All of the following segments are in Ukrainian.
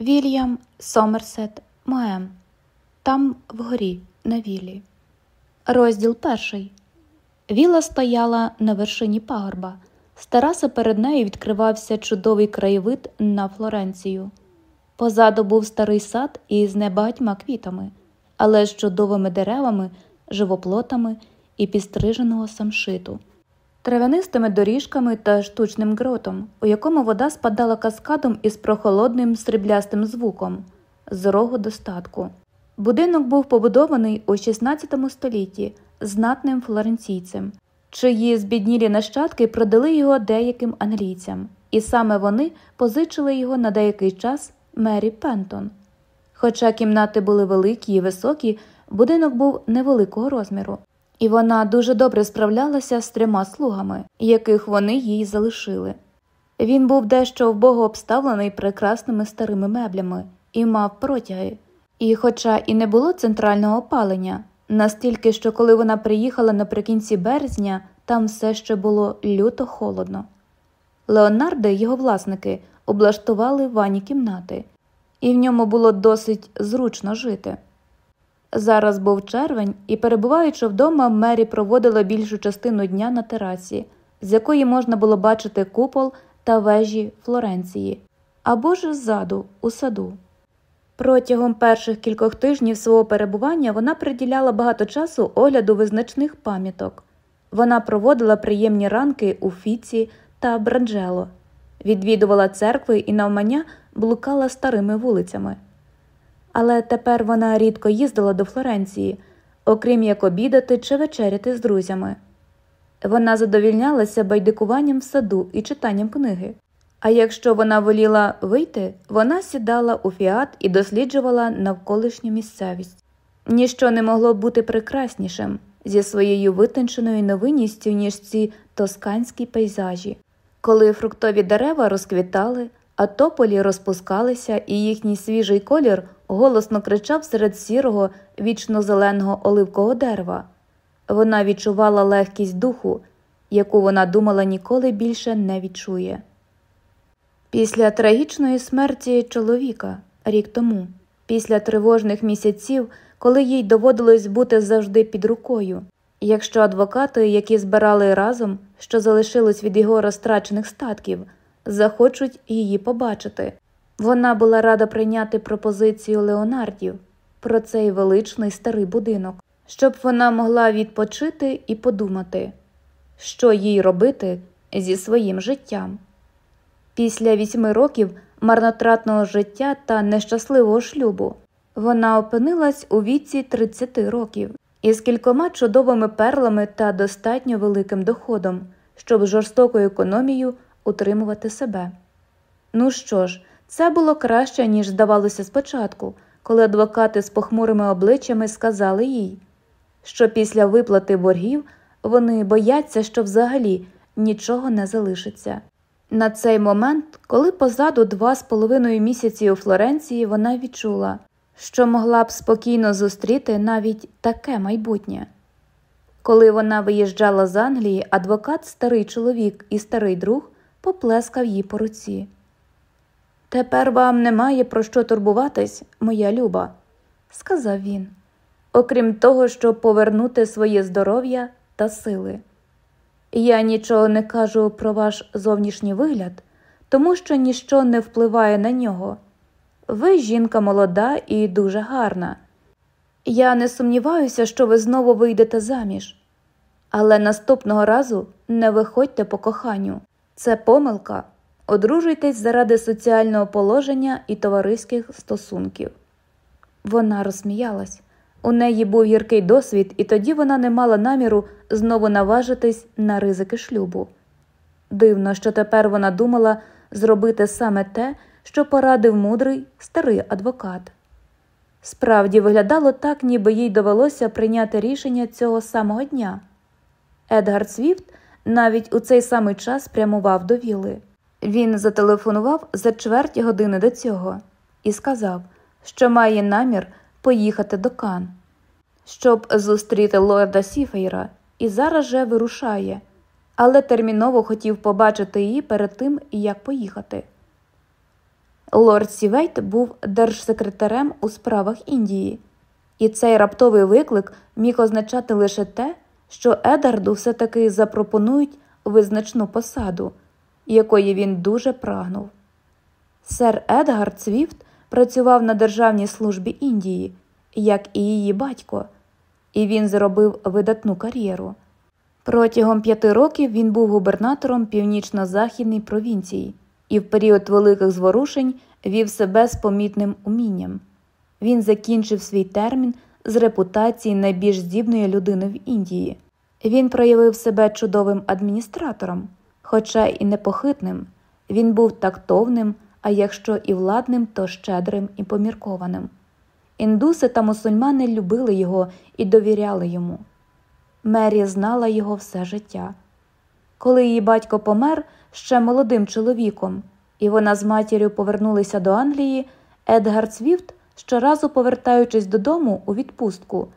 Вільям Сомерсет Моем. Там вгорі, на вілі. Розділ перший. Віла стояла на вершині пагорба. З тераси перед нею відкривався чудовий краєвид на Флоренцію. Позаду був старий сад із небагатьма квітами, але з чудовими деревами, живоплотами і підстриженого самшиту, травянистими доріжками та штучним гротом, у якому вода спадала каскадом із прохолодним сріблястим звуком з рогу достатку. Будинок був побудований у XVI столітті знатним флоренційцем, чиї збіднілі нащадки продали його деяким англійцям, і саме вони позичили його на деякий час Мері Пентон. Хоча кімнати були великі і високі, будинок був невеликого розміру, і вона дуже добре справлялася з трьома слугами, яких вони їй залишили. Він був дещо вбого обставлений прекрасними старими меблями і мав протяги. І, хоча і не було центрального опалення, настільки, що коли вона приїхала наприкінці березня, там все ще було люто холодно. Леонардо і його власники облаштували ванні кімнати, і в ньому було досить зручно жити. Зараз був червень, і, перебуваючи вдома, Мері проводила більшу частину дня на терасі, з якої можна було бачити купол та вежі Флоренції, або ж ззаду, у саду. Протягом перших кількох тижнів свого перебування вона приділяла багато часу огляду визначних пам'яток. Вона проводила приємні ранки у Фіці та Бранджело, відвідувала церкви і навмання блукала старими вулицями. Але тепер вона рідко їздила до Флоренції, окрім як обідати чи вечеряти з друзями. Вона задовільнялася байдикуванням в саду і читанням книги. А якщо вона воліла вийти, вона сідала у фіат і досліджувала навколишню місцевість. Ніщо не могло бути прекраснішим зі своєю витонченою новинністю, ніж ці тосканські пейзажі, коли фруктові дерева розквітали, а тополі розпускалися, і їхній свіжий колір голосно кричав серед сірого, вічно зеленого оливкового дерева. Вона відчувала легкість духу, яку вона думала ніколи більше не відчує. Після трагічної смерті чоловіка рік тому, після тривожних місяців, коли їй доводилось бути завжди під рукою, якщо адвокати, які збирали разом, що залишилось від його розтрачених статків, захочуть її побачити, вона була рада прийняти пропозицію Леонардів про цей величний старий будинок, щоб вона могла відпочити і подумати, що їй робити зі своїм життям. Після вісьми років марнотратного життя та нещасливого шлюбу вона опинилась у віці 30 років із кількома чудовими перлами та достатньо великим доходом, щоб жорстокою економією утримувати себе. Ну що ж, це було краще, ніж здавалося спочатку, коли адвокати з похмурими обличчями сказали їй, що після виплати боргів вони бояться, що взагалі нічого не залишиться. На цей момент, коли позаду два з половиною місяці у Флоренції, вона відчула, що могла б спокійно зустріти навіть таке майбутнє. Коли вона виїжджала з Англії, адвокат, старий чоловік і старий друг поплескав їй по руці. Тепер вам немає про що турбуватись, моя люба, сказав він, окрім того, щоб повернути своє здоров'я та сили. Я нічого не кажу про ваш зовнішній вигляд, тому що ніщо не впливає на нього. Ви жінка молода і дуже гарна. Я не сумніваюся, що ви знову вийдете заміж, але наступного разу не виходьте по коханню. Це помилка. Одружуйтесь заради соціального положення і товариських стосунків. Вона розсміялась. У неї був гіркий досвід, і тоді вона не мала наміру знову наважитись на ризики шлюбу. Дивно, що тепер вона думала зробити саме те, що порадив мудрий старий адвокат. Справді виглядало так, ніби їй довелося прийняти рішення цього самого дня. Едгард Свіфт навіть у цей самий час прямував до віли. Він зателефонував за чверть години до цього і сказав, що має намір поїхати до Кан, щоб зустріти лорда Сіфейра, і зараз же вирушає, але терміново хотів побачити її перед тим, як поїхати. Лорд Сівейт був держсекретарем у справах Індії, і цей раптовий виклик міг означати лише те, що Едгару все таки запропонують визначну посаду, якої він дуже прагнув. Сер Едгар Цвіфт працював на Державній службі Індії, як і її батько, і він зробив видатну кар'єру. Протягом п'яти років він був губернатором північно-західної провінції і в період великих зворушень вів себе з помітним умінням. Він закінчив свій термін з репутації найбільш здібної людини в Індії. Він проявив себе чудовим адміністратором, хоча і непохитним. Він був тактовним, а якщо і владним, то щедрим і поміркованим. Індуси та мусульмани любили його і довіряли йому. Мері знала його все життя. Коли її батько помер ще молодим чоловіком, і вона з матір'ю повернулися до Англії, Едгар Цвіфт, щоразу повертаючись додому у відпустку,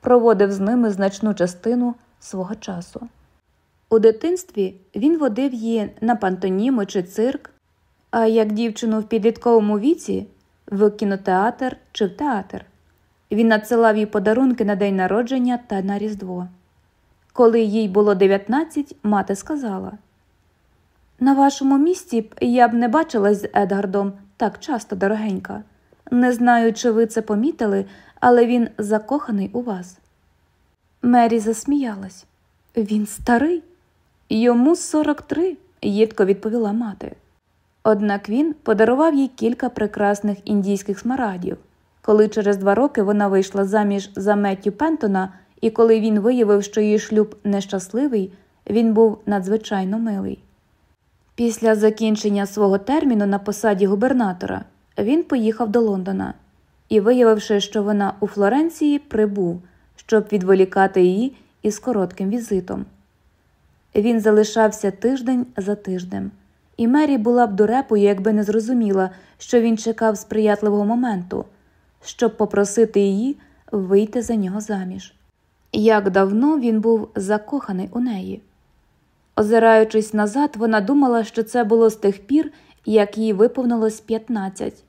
проводив з ними значну частину свого часу. У дитинстві він водив її на пантоніми чи цирк, а як дівчину в підлітковому віці в кінотеатр чи в театр. Він надсилав їй подарунки на день народження та на Різдво. Коли їй було 19, мати сказала На вашому місці я б не бачилась з Едгардом так часто, дорогенька. Не знаю, чи ви це помітили, але він закоханий у вас. Мері засміялась. Він старий, йому 43, їдко відповіла мати. Однак він подарував їй кілька прекрасних індійських смарадів. Коли через два роки вона вийшла заміж за Меттю Пентона, і коли він виявив, що її шлюб нещасливий, він був надзвичайно милий. Після закінчення свого терміну на посаді губернатора він поїхав до Лондона і, виявивши, що вона у Флоренції, прибув, щоб відволікати її із коротким візитом. Він залишався тиждень за тижнем, і Мері була б дурепою, якби не зрозуміла, що він чекав сприятливого моменту, щоб попросити її вийти за нього заміж. Як давно він був закоханий у неї. Озираючись назад, вона думала, що це було з тих пір, як їй виповнилось 15,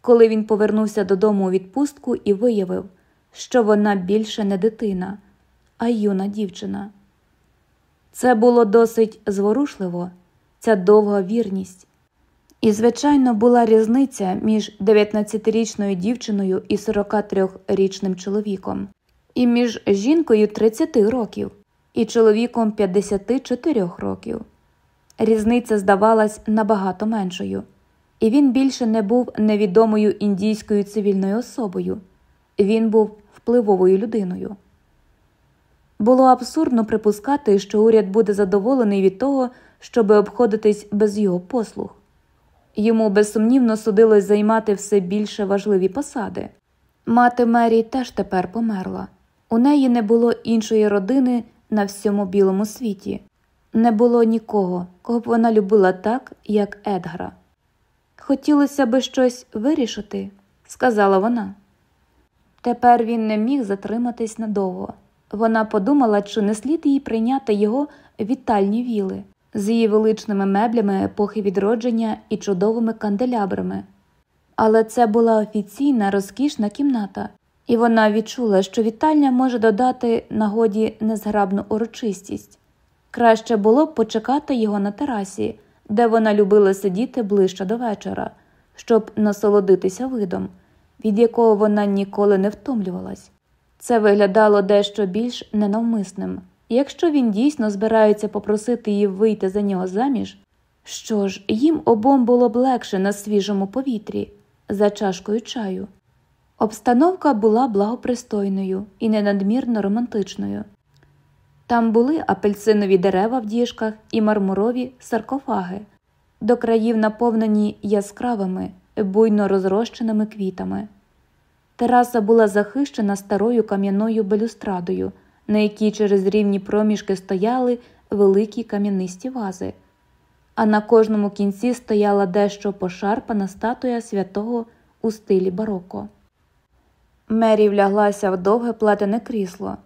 коли він повернувся додому у відпустку і виявив, що вона більше не дитина, а юна дівчина. Це було досить зворушливо, ця довга вірність. І, звичайно, була різниця між 19-річною дівчиною і 43-річним чоловіком, і між жінкою 30 років і чоловіком 54 років. Різниця здавалась набагато меншою, і він більше не був невідомою індійською цивільною особою, він був впливовою людиною. Було абсурдно припускати, що уряд буде задоволений від того, щоб обходитись без його послуг. Йому безсумнівно судилось займати все більше важливі посади. Мати Мері теж тепер померла. У неї не було іншої родини на всьому білому світі, не було нікого, кого б вона любила так, як Едгара. Хотілося би щось вирішити, сказала вона. Тепер він не міг затриматись надовго. Вона подумала, чи не слід їй прийняти його вітальні віли з її величними меблями епохи відродження і чудовими канделябрами. Але це була офіційна розкішна кімната, і вона відчула, що вітальня може додати нагоді незграбну урочистість. Краще було б почекати його на терасі, де вона любила сидіти ближче до вечора, щоб насолодитися видом, від якого вона ніколи не втомлювалась. Це виглядало дещо більш ненавмисним. Якщо він дійсно збирається попросити її вийти за нього заміж, що ж, їм обом було б легше на свіжому повітрі, за чашкою чаю. Обстановка була благопристойною і ненадмірно романтичною. Там були апельсинові дерева в діжках і мармурові саркофаги, до країв наповнені яскравими, буйно розрощеними квітами. Тераса була захищена старою кам'яною балюстрадою, на якій через рівні проміжки стояли великі кам'янисті вази, а на кожному кінці стояла дещо пошарпана статуя святого у стилі бароко. Мері вляглася в довге платене крісло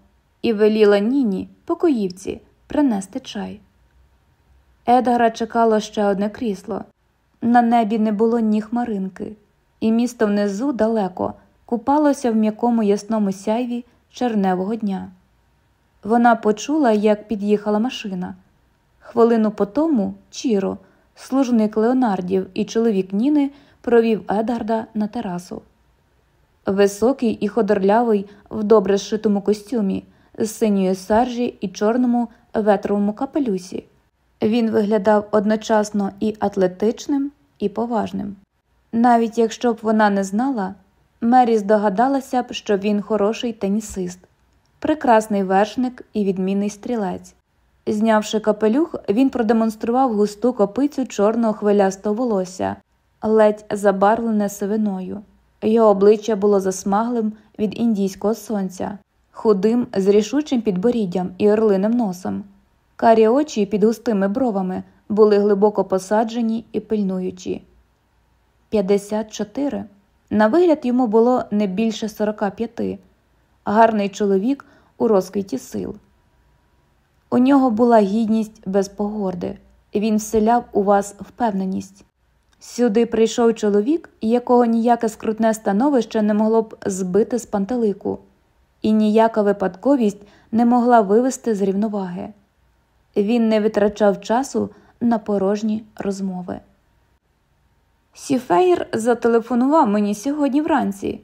і веліла ніні, покоївці, принести чай. Едгара чекало ще одне крісло. На небі не було ні хмаринки, і місто внизу далеко купалося в м'якому ясному сяйві черневого дня. Вона почула, як під'їхала машина. Хвилину по тому Чіро, служник Леонардів і чоловік Ніни, провів Едарда на терасу. Високий і ходорлявий в добре зшитому костюмі, з синьої саржі і чорному ветровому капелюсі. Він виглядав одночасно і атлетичним, і поважним. Навіть якщо б вона не знала, Мері здогадалася б, що він хороший тенісист, прекрасний вершник і відмінний стрілець. Знявши капелюх, він продемонстрував густу копицю чорного хвилястого волосся, ледь забарвлене сивиною. Його обличчя було засмаглим від індійського сонця, худим, з рішучим підборіддям і орлиним носом. Карі очі під густими бровами були глибоко посаджені і пильнуючі. 54. На вигляд йому було не більше 45. Гарний чоловік у розквіті сил. У нього була гідність без погорди, він вселяв у вас впевненість. Сюди прийшов чоловік, якого ніяке скрутне становище не могло б збити з пантелику, і ніяка випадковість не могла вивести з рівноваги. Він не витрачав часу на порожні розмови. Сіфеєр зателефонував мені сьогодні вранці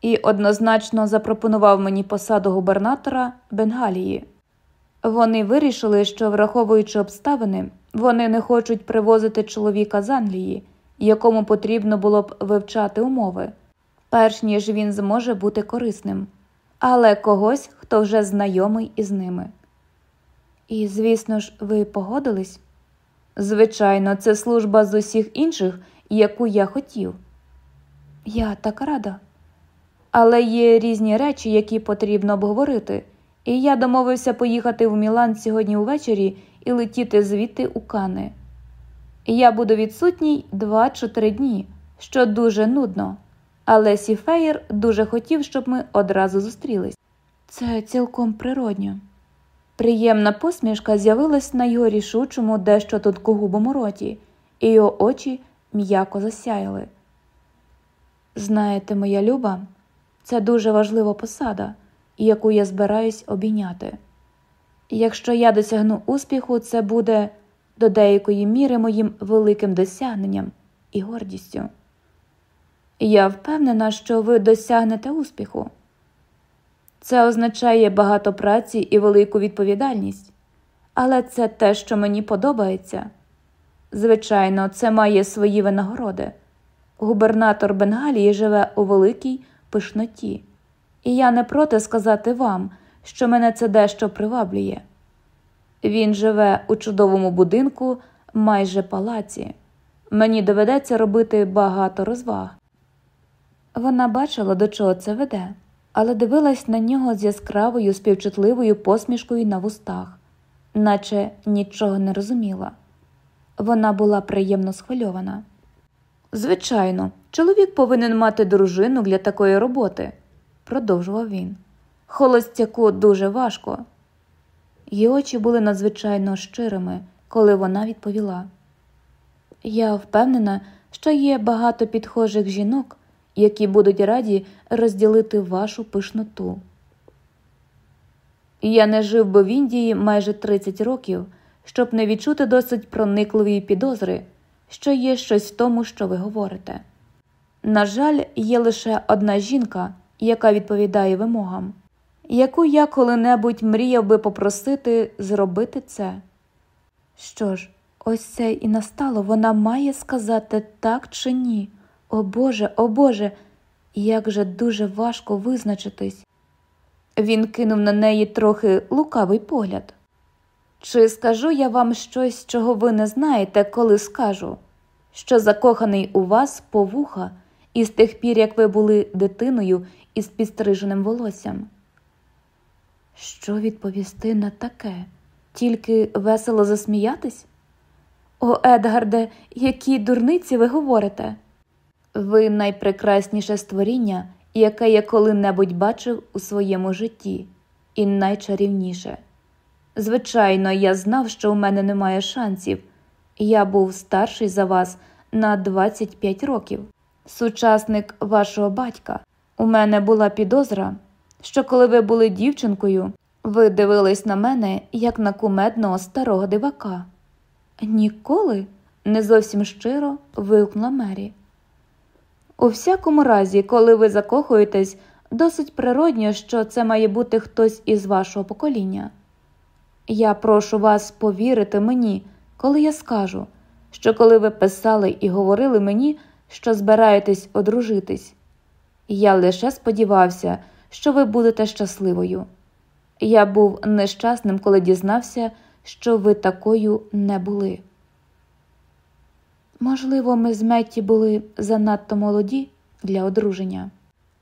і однозначно запропонував мені посаду губернатора Бенгалії. Вони вирішили, що, враховуючи обставини, вони не хочуть привозити чоловіка з Англії, якому потрібно було б вивчати умови, перш ніж він зможе бути корисним, але когось, хто вже знайомий із ними. І, звісно ж, ви погодились? Звичайно, це служба з усіх інших, яку я хотів. Я так рада. Але є різні речі, які потрібно обговорити, і я домовився поїхати в Мілан сьогодні увечері і летіти звідти у Кани. Я буду відсутній два чи три дні, що дуже нудно, але Сіфеєр дуже хотів, щоб ми одразу зустрілись. Це цілком природньо. Приємна посмішка з'явилась на його рішучому, дещо тонкогубому роті, і його очі м'яко засяяли. Знаєте, моя люба, це дуже важлива посада, яку я збираюсь обійняти. Якщо я досягну успіху, це буде до деякої міри моїм великим досягненням і гордістю. Я впевнена, що ви досягнете успіху. Це означає багато праці і велику відповідальність, але це те, що мені подобається. Звичайно, це має свої винагороди. Губернатор Бенгалії живе у великій пишноті, і я не проти сказати вам, що мене це дещо приваблює. Він живе у чудовому будинку, майже палаці. Мені доведеться робити багато розваг. Вона бачила, до чого це веде, але дивилась на нього з яскравою співчутливою посмішкою на вустах, наче нічого не розуміла. Вона була приємно схвильована. Звичайно, чоловік повинен мати дружину для такої роботи, продовжував він. Холостяку дуже важко. Її очі були надзвичайно щирими, коли вона відповіла. Я впевнена, що є багато підхожих жінок, які будуть раді розділити вашу пишноту. Я не жив би в Індії майже 30 років, щоб не відчути досить проникливої підозри, що є щось в тому, що ви говорите. На жаль, є лише одна жінка, яка відповідає вимогам яку я коли-небудь мріяв би попросити зробити це. Що ж, ось це і настало, вона має сказати так чи ні. О Боже, о Боже, як же дуже важко визначитись. Він кинув на неї трохи лукавий погляд. Чи скажу я вам щось, чого ви не знаєте, коли скажу, що закоханий у вас по вуха із тих пір, як ви були дитиною із підстриженим волоссям? Що відповісти на таке? Тільки весело засміятись? О, Едгарде, які дурниці ви говорите? Ви найпрекрасніше створіння, яке я коли-небудь бачив у своєму житті, і найчарівніше. Звичайно, я знав, що у мене немає шансів, я був старший за вас на 25 років, сучасник вашого батька. У мене була підозра, що коли ви були дівчинкою, ви дивились на мене як на кумедного старого дивака. Ніколи? не зовсім щиро вигукнула Мері. У всякому разі, коли ви закохуєтесь, досить природньо, що це має бути хтось із вашого покоління. Я прошу вас повірити мені, коли я скажу, що коли ви писали і говорили мені, що збираєтесь одружитись, я лише сподівався, що ви будете щасливою. Я був нещасним, коли дізнався, що ви такою не були. Можливо, ми з Метті були занадто молоді для одруження.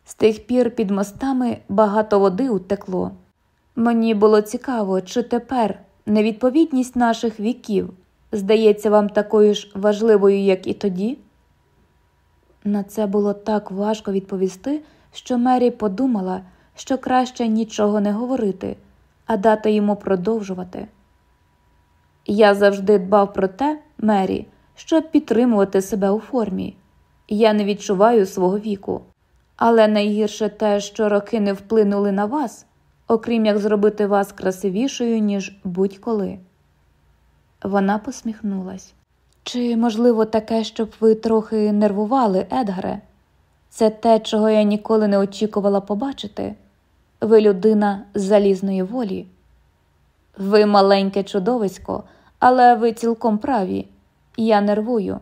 З тих пір під мостами багато води утекло. Мені було цікаво, чи тепер невідповідність наших віків здається вам такою ж важливою, як і тоді? На це було так важко відповісти, що Мері подумала, що краще нічого не говорити, а дати йому продовжувати. Я завжди дбав про те, Мері, щоб підтримувати себе у формі. Я не відчуваю свого віку. Але найгірше те, що роки не вплинули на вас, окрім як зробити вас красивішою, ніж будь-коли. Вона посміхнулась. Чи, можливо, таке, щоб ви трохи нервували, Едгаре? Це те, чого я ніколи не очікувала побачити. Ви людина залізної волі. Ви маленьке чудовисько, але ви цілком праві. Я нервую.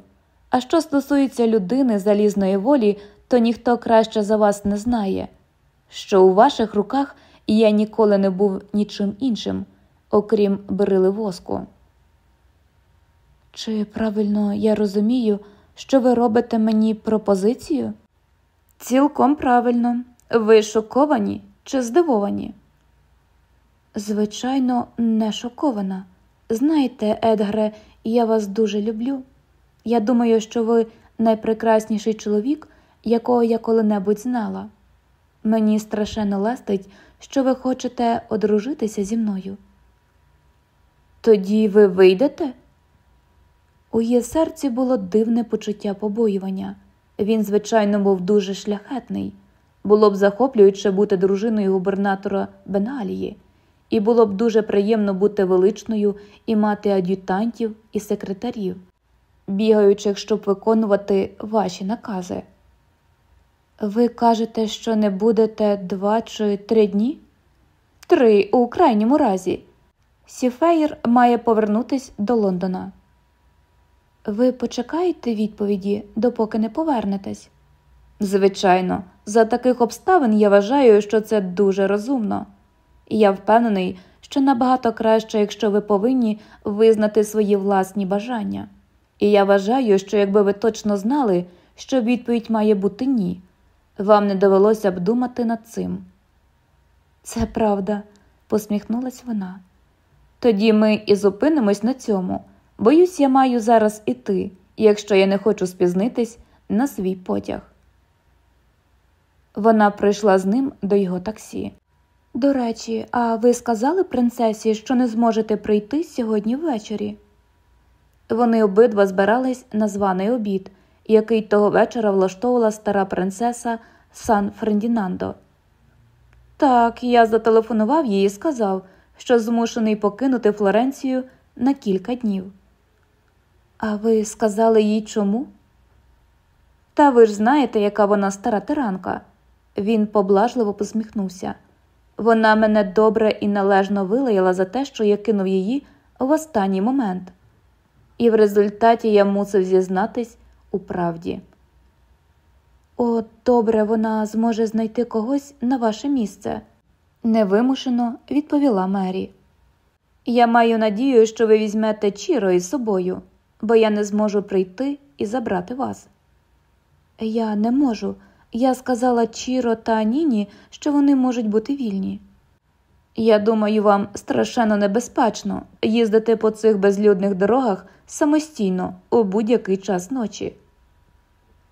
А що стосується людини залізної волі, то ніхто краще за вас не знає, що у ваших руках я ніколи не був нічим іншим, окрім берили воску. Чи правильно я розумію, що ви робите мені пропозицію? Цілком правильно. Ви шоковані чи здивовані? Звичайно, не шокована. Знаєте, Едгаре, я вас дуже люблю. Я думаю, що ви найпрекрасніший чоловік, якого я коли-небудь знала. Мені страшенно лестить, що ви хочете одружитися зі мною. Тоді ви вийдете? У її серці було дивне почуття побоювання. Він, звичайно, був дуже шляхетний. Було б захоплююче бути дружиною губернатора Беналії, і було б дуже приємно бути величною і мати ад'ютантів і секретарів, бігаючих, щоб виконувати ваші накази. Ви кажете, що не будете два чи три дні? Три у крайньому разі. Сіфеєр має повернутись до Лондона. Ви почекаєте відповіді, допоки не повернетесь? Звичайно, за таких обставин я вважаю, що це дуже розумно. Я впевнений, що набагато краще, якщо ви повинні визнати свої власні бажання. І я вважаю, що якби ви точно знали, що відповідь має бути ні, вам не довелося б думати над цим. Це правда, посміхнулась вона. Тоді ми і зупинимось на цьому. Боюсь, я маю зараз іти, якщо я не хочу спізнитись на свій потяг. Вона прийшла з ним до його таксі. До речі, а ви сказали принцесі, що не зможете прийти сьогодні ввечері? Вони обидва збирались на званий обід, який того вечора влаштовувала стара принцеса Сан Фердінандо. Так, я зателефонував їй і сказав, що змушений покинути Флоренцію на кілька днів. А ви сказали їй чому? Та ви ж знаєте, яка вона стара тиранка. Він поблажливо посміхнувся. Вона мене добре і належно вилаяла за те, що я кинув її в останній момент, і в результаті я мусив зізнатись у правді. О, добре, вона зможе знайти когось на ваше місце, невимушено відповіла Мері. Я маю надію, що ви візьмете Чіро із собою, бо я не зможу прийти і забрати вас. Я не можу. Я сказала Чіро та Ніні, що вони можуть бути вільні. Я думаю, вам страшенно небезпечно їздити по цих безлюдних дорогах самостійно у будь-який час ночі.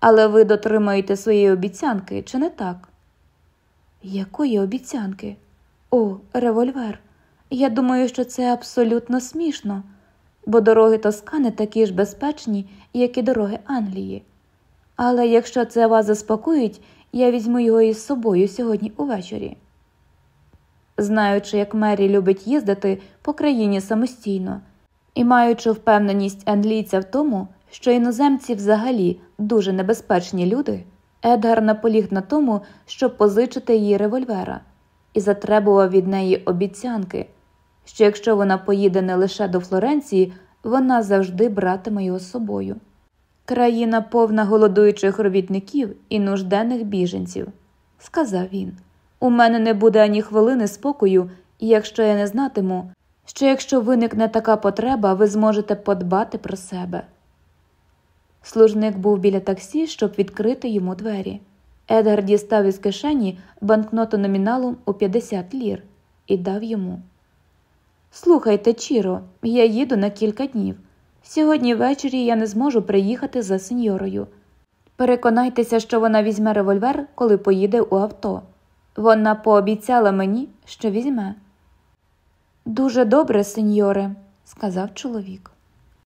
Але ви дотримаєте своєї обіцянки, чи не так? Якої обіцянки? О, револьвер. Я думаю, що це абсолютно смішно. бо дороги Тоскани такі ж безпечні, як і дороги Англії. Але якщо це вас заспокоїть, я візьму його із собою сьогодні увечері. Знаючи, як Мері любить їздити по країні самостійно, і маючи впевненість англійця в тому, що іноземці взагалі дуже небезпечні люди, Едгар наполіг на тому, щоб позичити їй револьвера, і затребував від неї обіцянки, що якщо вона поїде не лише до Флоренції, вона завжди братиме його з собою. Країна повна голодуючих робітників і нужденних біженців, сказав він. У мене не буде ані хвилини спокою, якщо я не знатиму, що якщо виникне така потреба, ви зможете подбати про себе. Служник був біля таксі, щоб відкрити йому двері. Едгар дістав із кишені банкноту номіналом у 50 лір і дав йому. Слухайте, Чіро, я їду на кілька днів. Сьогодні ввечері я не зможу приїхати за сеньорою. Переконайтеся, що вона візьме револьвер, коли поїде у авто. Вона пообіцяла мені, що візьме. Дуже добре, сеньоре, сказав чоловік.